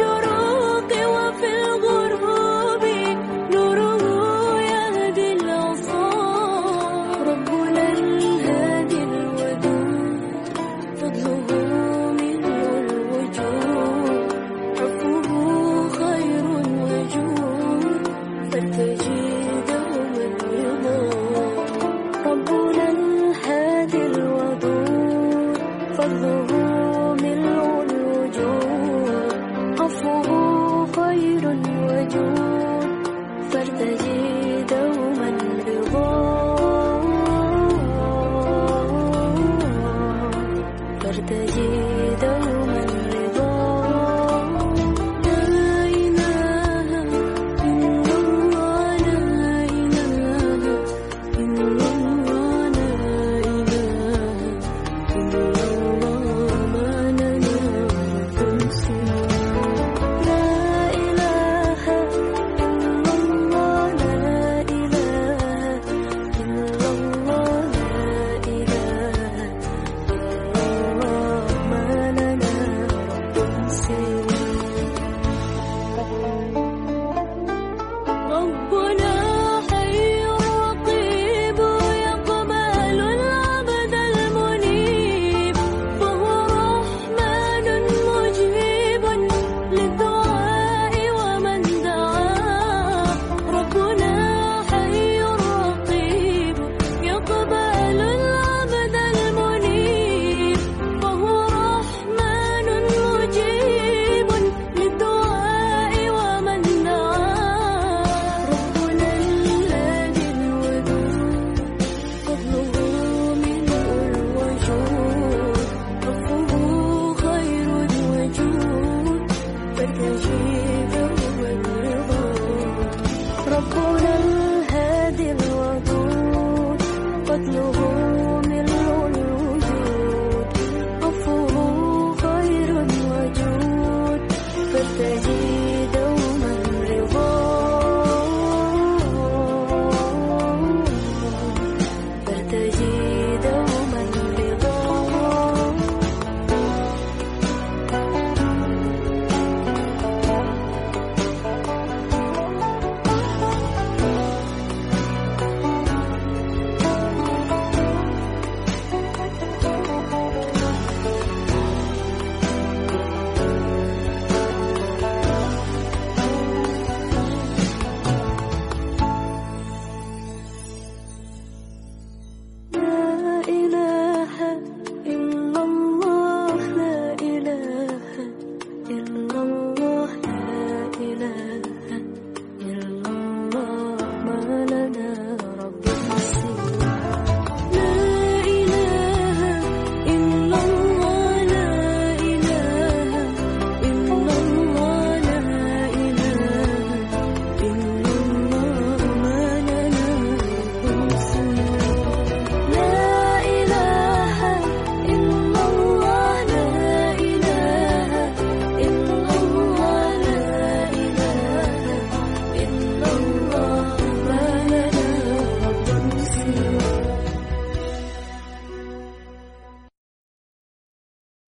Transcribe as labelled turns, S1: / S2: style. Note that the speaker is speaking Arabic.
S1: وفي الغروب نوره يهدي العصار ربنا الهادي الودود فضله منه الوجود. حبه خير وجود فلتجده من رضا ربنا الهادي الودود فضله من الوجود fuerte allí.